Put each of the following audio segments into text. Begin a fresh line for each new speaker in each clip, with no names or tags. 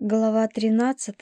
Глава 13.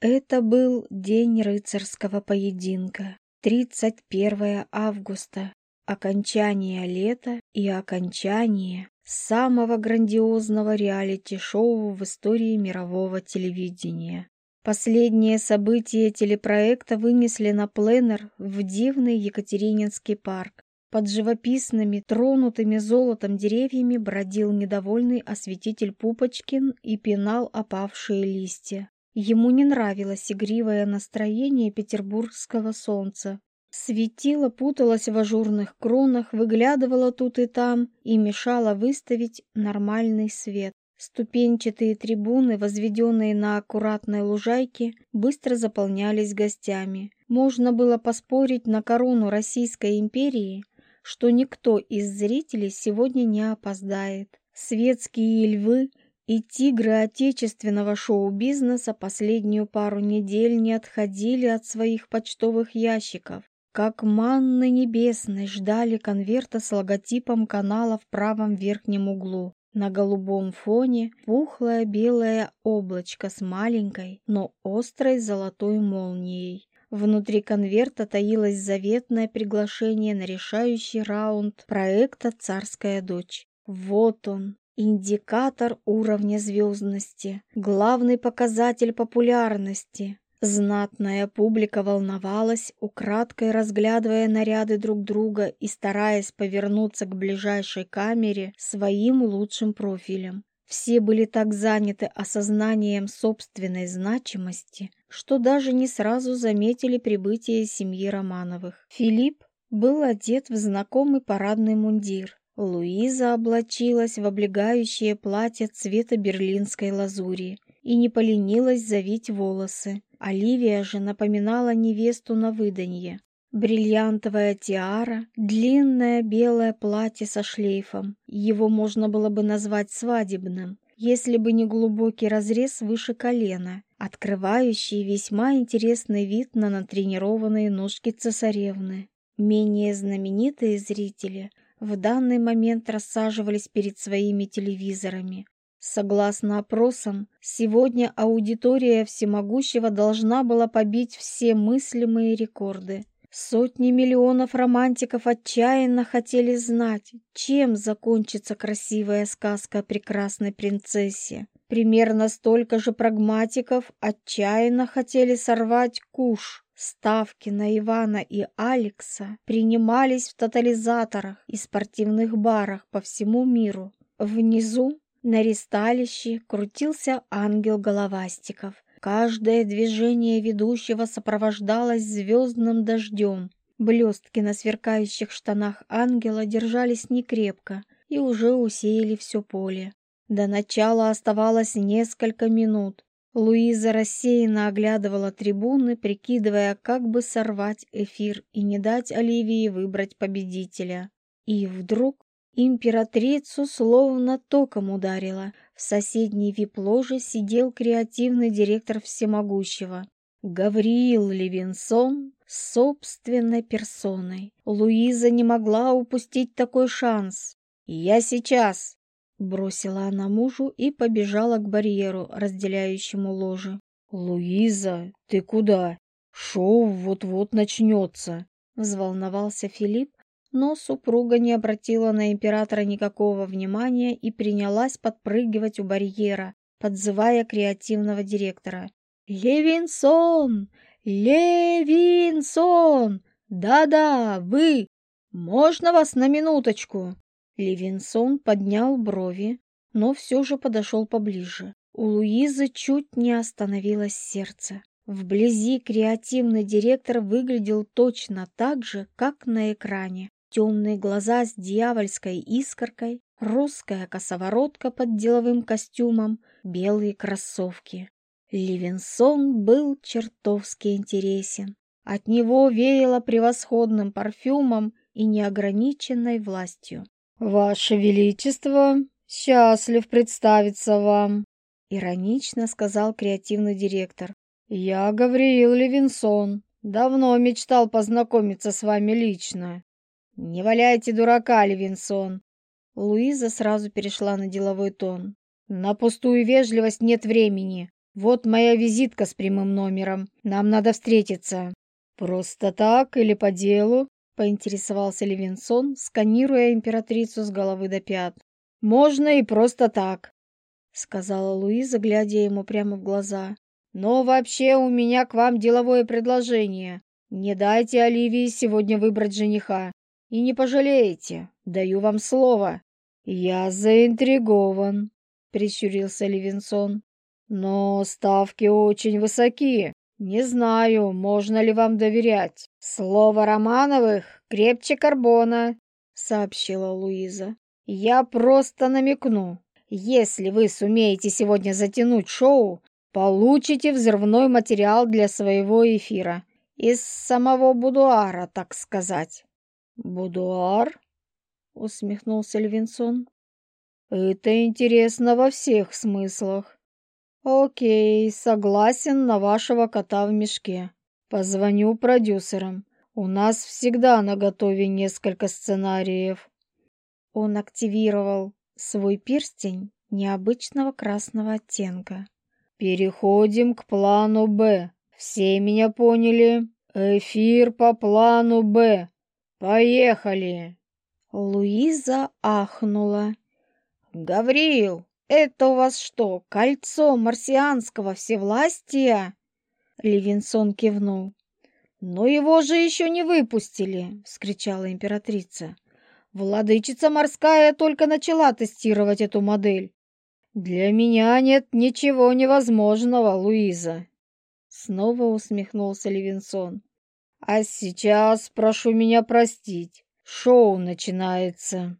Это был день рыцарского поединка, 31 августа, окончание лета и окончание самого грандиозного реалити-шоу в истории мирового телевидения. Последнее событие телепроекта вынесли на пленер в дивный Екатерининский парк, под живописными, тронутыми золотом деревьями бродил недовольный осветитель Пупочкин и пинал опавшие листья. Ему не нравилось игривое настроение петербургского солнца. Светило путалось в ажурных кронах, выглядывало тут и там и мешало выставить нормальный свет. Ступенчатые трибуны, возведенные на аккуратной лужайке, быстро заполнялись гостями. Можно было поспорить на корону Российской империи, что никто из зрителей сегодня не опоздает. Светские львы и тигры отечественного шоу-бизнеса последнюю пару недель не отходили от своих почтовых ящиков. Как манны небесной ждали конверта с логотипом канала в правом верхнем углу. На голубом фоне пухлое белое облачко с маленькой, но острой золотой молнией. Внутри конверта таилось заветное приглашение на решающий раунд проекта «Царская дочь». Вот он, индикатор уровня звездности, главный показатель популярности. Знатная публика волновалась, украдкой разглядывая наряды друг друга и стараясь повернуться к ближайшей камере своим лучшим профилем. Все были так заняты осознанием собственной значимости, что даже не сразу заметили прибытие семьи Романовых. Филипп был одет в знакомый парадный мундир. Луиза облачилась в облегающее платье цвета берлинской лазури и не поленилась завить волосы. Оливия же напоминала невесту на выданье бриллиантовая тиара, длинное белое платье со шлейфом. Его можно было бы назвать свадебным, если бы не глубокий разрез выше колена, открывающий весьма интересный вид на натренированные ножки цесаревны. Менее знаменитые зрители в данный момент рассаживались перед своими телевизорами. Согласно опросам, сегодня аудитория всемогущего должна была побить все мыслимые рекорды. Сотни миллионов романтиков отчаянно хотели знать, чем закончится красивая сказка о прекрасной принцессе. Примерно столько же прагматиков отчаянно хотели сорвать куш. Ставки на Ивана и Алекса принимались в тотализаторах и спортивных барах по всему миру. Внизу на ристалище крутился ангел головастиков Каждое движение ведущего сопровождалось звездным дождем. Блестки на сверкающих штанах ангела держались некрепко и уже усеяли все поле. До начала оставалось несколько минут. Луиза рассеянно оглядывала трибуны, прикидывая, как бы сорвать эфир и не дать Оливии выбрать победителя. И вдруг Императрицу словно током ударило. В соседней вип-ложе сидел креативный директор всемогущего. Гавриил Левинсон собственной персоной. Луиза не могла упустить такой шанс. «Я сейчас!» — бросила она мужу и побежала к барьеру, разделяющему ложи. «Луиза, ты куда? Шоу вот-вот начнется!» — взволновался Филипп, но супруга не обратила на императора никакого внимания и принялась подпрыгивать у барьера, подзывая креативного директора. «Левинсон! Левинсон! Да-да, вы! Можно вас на минуточку?» Левинсон поднял брови, но все же подошел поближе. У Луизы чуть не остановилось сердце. Вблизи креативный директор выглядел точно так же, как на экране. Темные глаза с дьявольской искоркой, русская косоворотка под деловым костюмом, белые кроссовки. Левинсон был чертовски интересен. От него веяло превосходным парфюмом и неограниченной властью. «Ваше Величество, счастлив представиться вам!» — иронично сказал креативный директор. «Я Гавриил Левинсон. Давно мечтал познакомиться с вами лично. «Не валяйте дурака, Левинсон!» Луиза сразу перешла на деловой тон.
«На пустую вежливость нет времени. Вот моя визитка с прямым номером. Нам надо встретиться». «Просто так или по делу?» — поинтересовался Левинсон, сканируя императрицу с головы до пят. «Можно и просто так», — сказала Луиза, глядя ему прямо в глаза. «Но вообще у меня к вам деловое предложение. Не дайте Оливии сегодня выбрать жениха и не пожалеете, даю вам слово. Я заинтригован, прищурился Левинсон. Но ставки очень высоки. Не знаю, можно ли вам доверять. Слово Романовых крепче карбона, сообщила Луиза. Я просто намекну. Если вы сумеете сегодня затянуть шоу, получите взрывной материал для своего эфира. Из самого будуара, так сказать будуар усмехнулся Львинсон. Это интересно во всех смыслах. Окей, согласен на вашего кота в мешке. Позвоню продюсерам. У нас всегда на готове несколько сценариев.
Он активировал свой перстень необычного красного оттенка.
Переходим к плану Б. Все меня поняли? Эфир по плану Б. Поехали!»
Луиза ахнула.
«Гавриил, это у вас что, кольцо марсианского всевластия?»
Левинсон кивнул.
«Но его же еще не выпустили!» — вскричала императрица. «Владычица морская только начала тестировать эту модель. Для меня нет ничего невозможного, Луиза!» Снова усмехнулся Левинсон. А сейчас прошу меня простить, шоу начинается.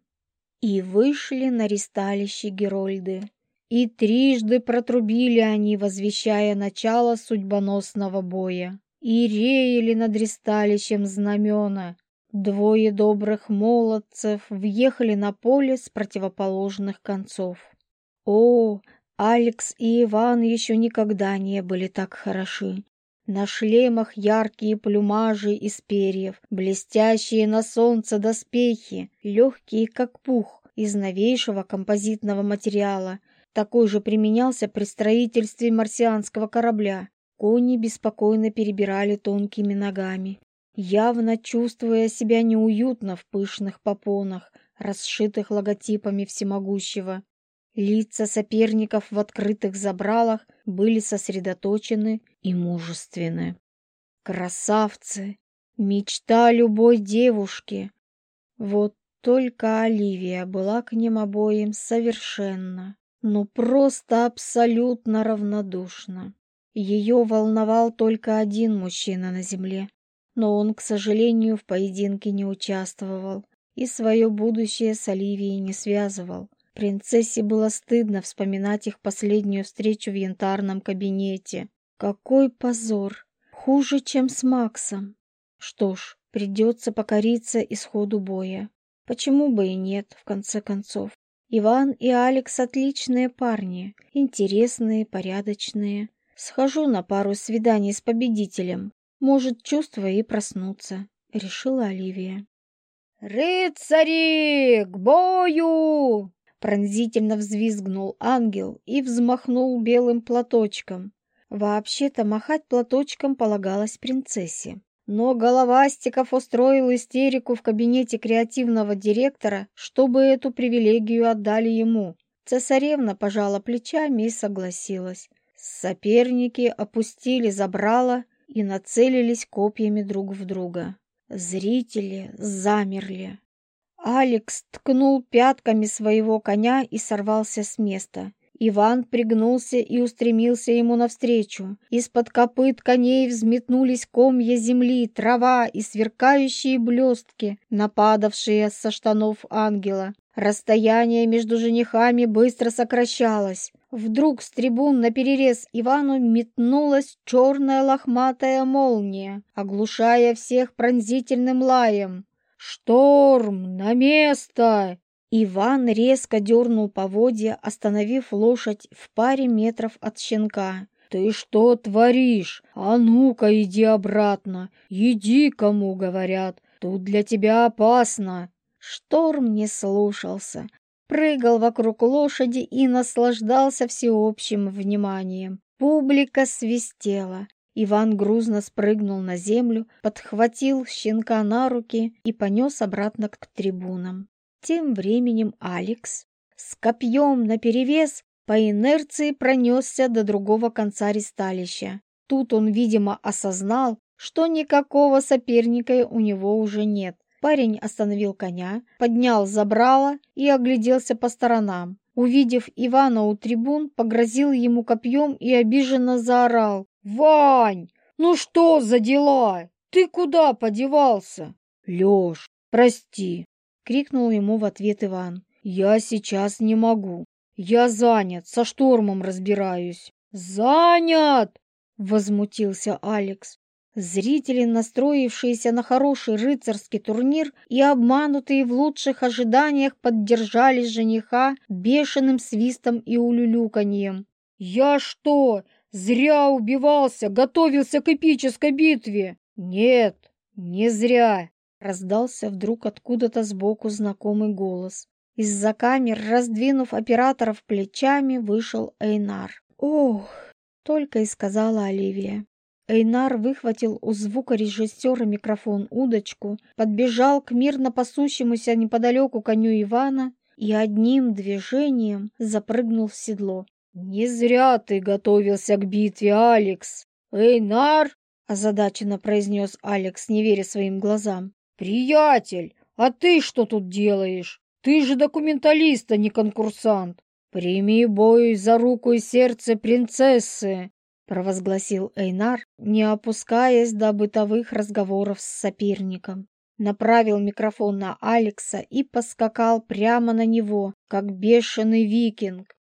И вышли на ристалище Герольды.
И трижды протрубили они, возвещая начало судьбоносного боя. И реяли над ристалищем знамена. Двое добрых молодцев въехали на поле с противоположных концов.
О, Алекс и Иван еще никогда не были так хороши. На шлемах яркие плюмажи из перьев, блестящие на солнце доспехи, легкие как пух, из новейшего композитного материала. Такой же применялся при строительстве марсианского корабля. Кони беспокойно перебирали тонкими ногами, явно чувствуя себя неуютно в пышных попонах, расшитых логотипами всемогущего. Лица соперников в открытых забралах были сосредоточены и мужественны. Красавцы! Мечта любой девушки! Вот только Оливия была к ним обоим совершенно, ну просто абсолютно равнодушна. Ее волновал только один мужчина на земле, но он, к сожалению, в поединке не участвовал и свое будущее с Оливией не связывал. Принцессе было стыдно вспоминать их последнюю встречу в янтарном кабинете. Какой позор! Хуже, чем с Максом. Что ж, придется покориться исходу боя. Почему бы и нет, в конце концов. Иван и Алекс отличные парни, интересные, порядочные. Схожу на пару свиданий с победителем. Может, чувство и проснутся, решила Оливия.
«Рыцари, к бою!» Пронзительно взвизгнул ангел и взмахнул белым платочком.
Вообще-то махать платочком полагалось принцессе.
Но Головастиков устроил истерику в кабинете креативного директора, чтобы эту привилегию отдали ему.
Цесаревна пожала плечами и согласилась.
Соперники опустили забрало и нацелились копьями друг в друга. Зрители замерли.
Алекс ткнул пятками своего коня и сорвался с места. Иван пригнулся и устремился ему навстречу. Из-под копыт коней взметнулись комья земли, трава и сверкающие блестки, нападавшие со штанов ангела. Расстояние между женихами быстро сокращалось. Вдруг с трибун на перерез Ивану метнулась черная лохматая молния, оглушая всех пронзительным лаем.
«Шторм! На место!»
Иван резко дернул поводья, остановив лошадь в паре метров от щенка.
«Ты что творишь? А ну-ка иди обратно! Иди, кому говорят! Тут для тебя опасно!»
Шторм не слушался, прыгал вокруг лошади и наслаждался всеобщим вниманием. Публика свистела, Иван грузно спрыгнул на землю, подхватил щенка на руки и понес обратно к трибунам. Тем временем Алекс с копьем наперевес по инерции пронесся до другого конца ресталища. Тут он, видимо, осознал, что никакого соперника у него уже нет. Парень остановил коня, поднял забрало и огляделся по сторонам. Увидев Ивана у трибун, погрозил ему копьем и обиженно заорал. Вань, ну что за дела? Ты куда подевался? Лёш, прости, крикнул ему в ответ Иван. Я сейчас не могу. Я занят, со штормом разбираюсь. Занят! возмутился Алекс. Зрители, настроившиеся на хороший рыцарский турнир и обманутые в лучших ожиданиях, поддержали жениха бешеным свистом и улюлюканьем. «Я что, Зря убивался, готовился к эпической битве. Нет, не зря. Раздался вдруг откуда-то сбоку знакомый голос. Из-за камер, раздвинув операторов плечами, вышел Эйнар. «Ох!» — только и сказала Оливия. Эйнар выхватил у звукорежиссера микрофон-удочку, подбежал к мирно пасущемуся неподалеку коню Ивана и одним движением запрыгнул в седло. «Не зря ты готовился к битве, Алекс! Эйнар!» озадаченно произнес Алекс, не веря своим глазам. «Приятель, а ты что тут делаешь? Ты же документалист, а не конкурсант! Прими бой за руку и сердце принцессы!» провозгласил Эйнар, не опускаясь до бытовых разговоров с соперником. Направил микрофон на Алекса и поскакал прямо на него, как бешеный викинг.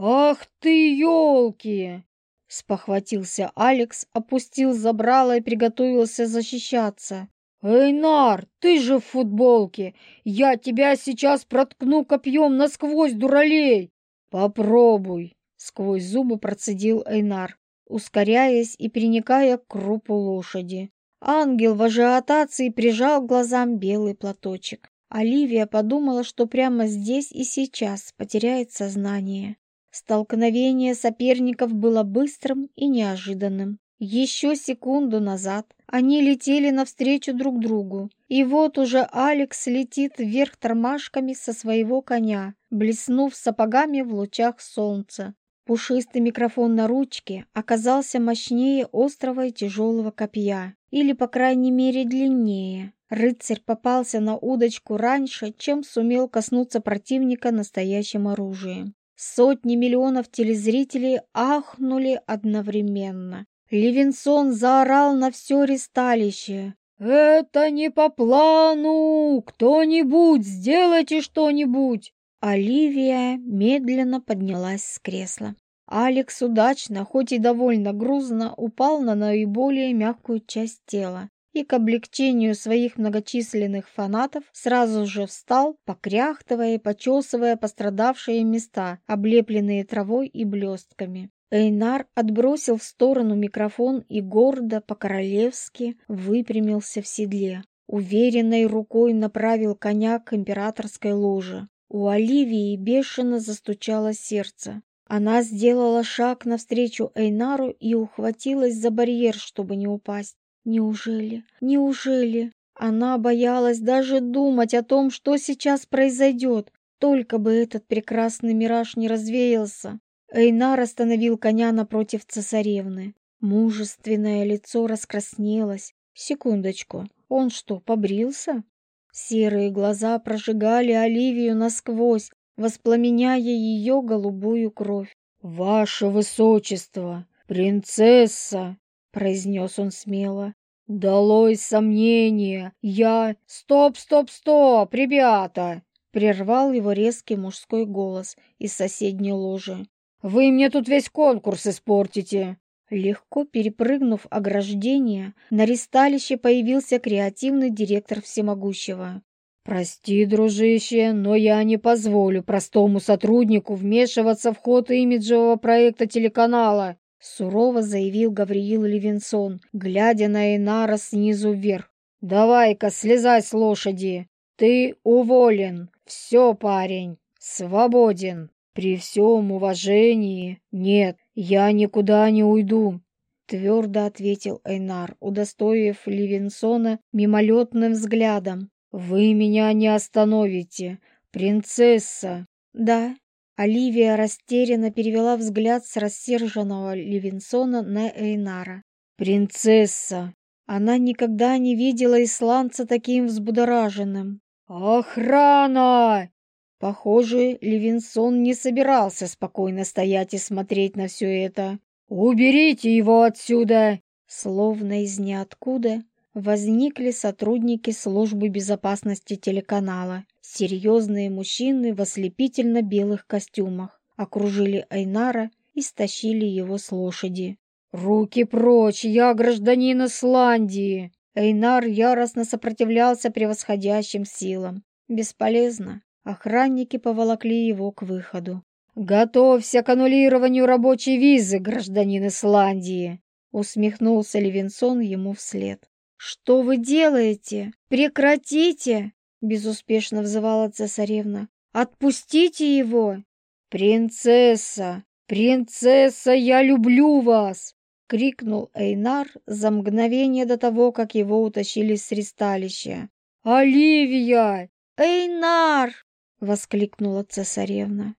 «Ах ты, елки!» — спохватился Алекс, опустил забрало и приготовился защищаться. «Эйнар, ты же в футболке! Я тебя сейчас проткну копьем насквозь, дуралей!» «Попробуй!» — сквозь зубы процедил Эйнар, ускоряясь и переникая к крупу лошади. Ангел в ажиотации прижал к глазам белый платочек. Оливия подумала, что прямо здесь и сейчас потеряет сознание. Столкновение соперников было быстрым и неожиданным. Еще секунду назад они летели навстречу друг другу, и вот уже Алекс летит вверх тормашками со своего коня, блеснув сапогами в лучах солнца. Пушистый микрофон на ручке оказался мощнее острого и тяжелого копья, или, по крайней мере, длиннее. Рыцарь попался на удочку раньше, чем сумел коснуться противника настоящим оружием. Сотни миллионов телезрителей ахнули одновременно. Левинсон заорал на все ресталище. «Это не по плану! Кто-нибудь, сделайте что-нибудь!» Оливия медленно поднялась с кресла. Алекс удачно, хоть и довольно грузно, упал на наиболее мягкую часть тела и к облегчению своих многочисленных фанатов сразу же встал, покряхтывая и почесывая пострадавшие места, облепленные травой и блестками. Эйнар отбросил в сторону микрофон и гордо, по-королевски, выпрямился в седле. Уверенной рукой направил коня к императорской ложе. У Оливии бешено застучало сердце. Она сделала шаг навстречу Эйнару и ухватилась за барьер, чтобы не упасть. Неужели, неужели? Она боялась даже думать о том, что сейчас произойдет, только бы этот прекрасный мираж не развеялся. Эйнар остановил коня напротив цесаревны. Мужественное лицо раскраснелось. Секундочку, он что, побрился? Серые глаза прожигали Оливию насквозь, воспламеняя ее голубую кровь. «Ваше высочество! Принцесса!» произнес он смело. «Долой сомнения! Я... Стоп, стоп, стоп, ребята!» Прервал его резкий мужской голос из соседней ложи. «Вы мне тут весь конкурс испортите!» Легко перепрыгнув ограждение, на ресталище появился креативный директор всемогущего. «Прости, дружище, но я не позволю простому сотруднику вмешиваться в ход имиджевого проекта телеканала. Сурово заявил Гавриил Левинсон, глядя на Инара снизу вверх. «Давай-ка, слезай с лошади! Ты уволен! Все, парень,
свободен! При всем уважении! Нет, я никуда не уйду!» Твердо ответил Эйнар, удостоив Левинсона мимолетным взглядом. «Вы меня не остановите, принцесса!» «Да, Оливия растерянно перевела взгляд с рассерженного Ливинсона на Эйнара. «Принцесса!» Она никогда не видела исландца таким взбудораженным. «Охрана!» Похоже, Левинсон не собирался спокойно стоять и смотреть на все это. «Уберите его отсюда!» Словно из ниоткуда возникли сотрудники службы безопасности телеканала. Серьезные мужчины в ослепительно белых костюмах окружили Айнара и стащили его с лошади. «Руки прочь! Я гражданин Исландии!» Эйнар яростно сопротивлялся превосходящим силам. Бесполезно. Охранники поволокли его к выходу. «Готовься к аннулированию рабочей визы, гражданин Исландии!» Усмехнулся Левинсон ему вслед. «Что вы делаете? Прекратите!» — безуспешно взывала цесаревна. «Отпустите его!» «Принцесса! Принцесса, я люблю вас!» — крикнул Эйнар за мгновение до того, как его утащили с ресталища. «Оливия! Эйнар!» — воскликнула цесаревна.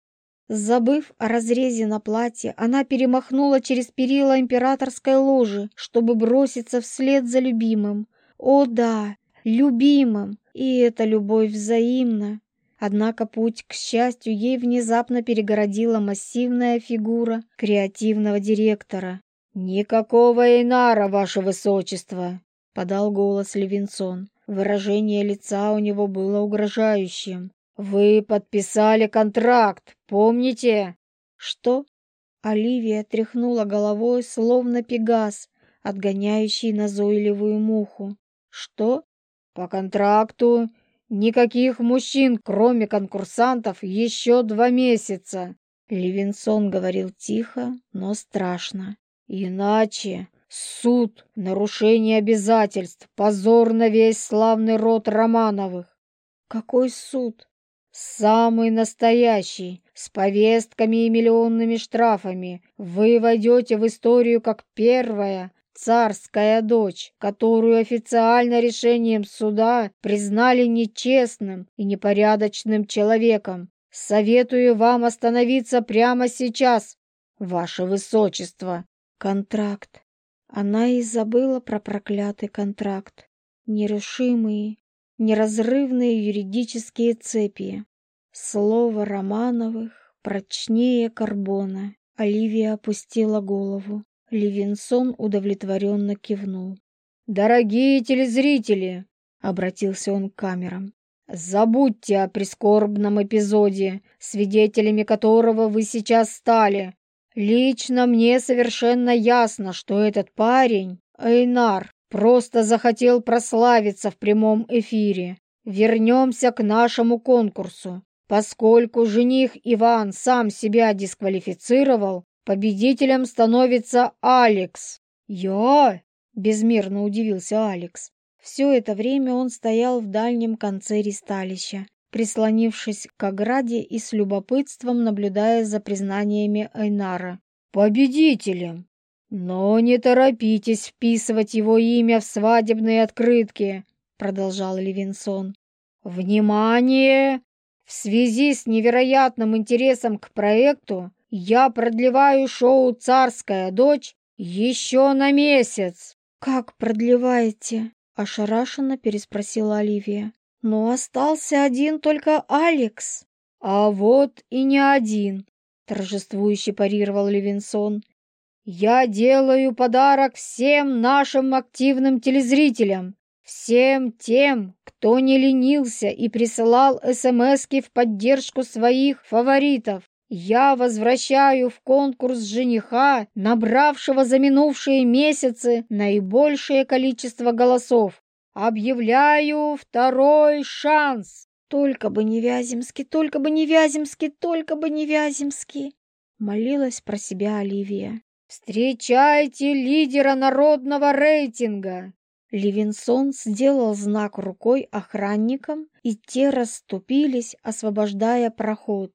Забыв о разрезе на платье, она перемахнула через перила императорской ложи, чтобы броситься вслед за любимым. О да, любимым! И эта любовь взаимна. Однако путь к счастью ей внезапно перегородила массивная фигура креативного директора. «Никакого Инара, ваше высочество!» — подал голос Левинсон. Выражение лица у него было угрожающим. Вы подписали контракт, помните? Что? Оливия тряхнула головой, словно пегас, отгоняющий назойливую муху. Что? По контракту никаких мужчин, кроме конкурсантов, еще два месяца. Левинсон говорил тихо, но страшно. Иначе суд, нарушение обязательств, позор на весь славный род Романовых. Какой суд? самый настоящий, с повестками и миллионными штрафами. Вы войдете в историю как первая царская дочь, которую официально решением суда признали нечестным и непорядочным человеком. Советую вам остановиться прямо сейчас, ваше высочество. Контракт. Она и забыла про проклятый контракт. нерушимые, неразрывные юридические цепи. Слово Романовых прочнее карбона. Оливия опустила голову. Левинсон удовлетворенно кивнул. «Дорогие телезрители!» — обратился он к камерам. «Забудьте о прискорбном эпизоде, свидетелями которого вы сейчас стали. Лично мне совершенно ясно, что этот парень, Эйнар, просто захотел прославиться в прямом эфире. Вернемся к нашему конкурсу. Поскольку жених Иван сам себя дисквалифицировал, победителем становится Алекс. Я? Безмерно удивился Алекс. Все это время он стоял в дальнем конце ресталища, прислонившись к ограде и с любопытством наблюдая за признаниями Эйнара. «Победителем! Но не торопитесь вписывать его имя в свадебные открытки!» продолжал Левинсон. «Внимание! В связи с невероятным интересом к проекту я продлеваю шоу «Царская дочь» еще на месяц. «Как продлеваете?» – ошарашенно переспросила Оливия. «Но остался один только Алекс». «А вот и не один», – торжествующе парировал Левинсон. «Я делаю подарок всем нашим активным телезрителям всем тем, кто не ленился и присылал СМСки в поддержку своих фаворитов. Я возвращаю в конкурс жениха, набравшего за минувшие месяцы наибольшее количество голосов. Объявляю второй шанс. Только бы не Вяземский, только бы не Вяземский, только бы не Вяземский, молилась про себя Оливия. Встречайте лидера народного рейтинга, Левинсон сделал знак рукой охранникам, и те расступились, освобождая проход.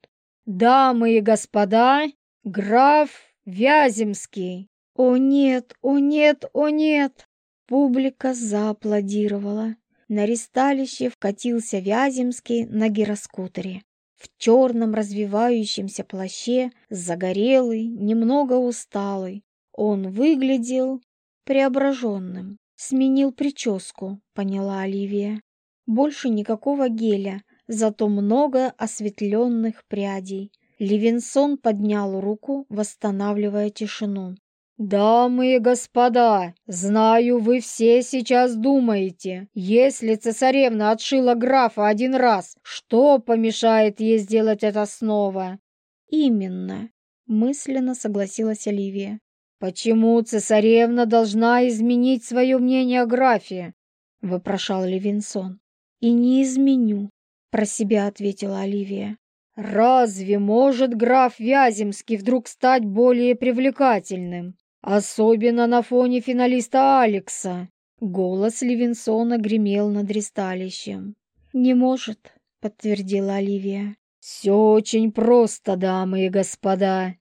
«Дамы и господа, граф Вяземский!»
«О нет, о нет, о нет!» Публика зааплодировала. На ресталище вкатился Вяземский на гироскутере. В черном развивающемся плаще, загорелый, немного усталый, он выглядел преображенным. Сменил прическу, поняла Оливия. Больше никакого геля, зато много осветленных прядей. Левинсон поднял руку, восстанавливая тишину.
«Дамы и господа, знаю, вы все сейчас думаете, если цесаревна отшила графа один раз, что помешает ей сделать это снова?»
«Именно», — мысленно согласилась Оливия.
«Почему цесаревна должна изменить свое мнение о графе?» — вопрошал Левинсон.
«И не изменю», — про себя ответила Оливия.
«Разве может граф Вяземский вдруг стать более привлекательным? Особенно на фоне финалиста Алекса!»
Голос Левинсона гремел над ресталищем. «Не может», — подтвердила Оливия.
«Все очень просто, дамы и господа»,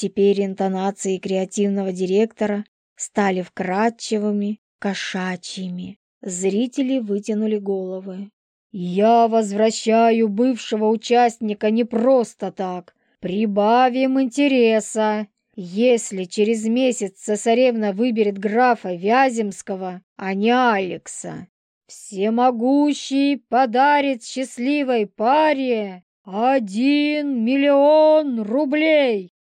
Теперь интонации креативного директора стали вкрадчивыми, кошачьими. Зрители вытянули головы.
«Я возвращаю бывшего участника не просто так. Прибавим интереса. Если через месяц цесаревна выберет графа Вяземского, а не Алекса, всемогущий подарит счастливой паре один миллион рублей!»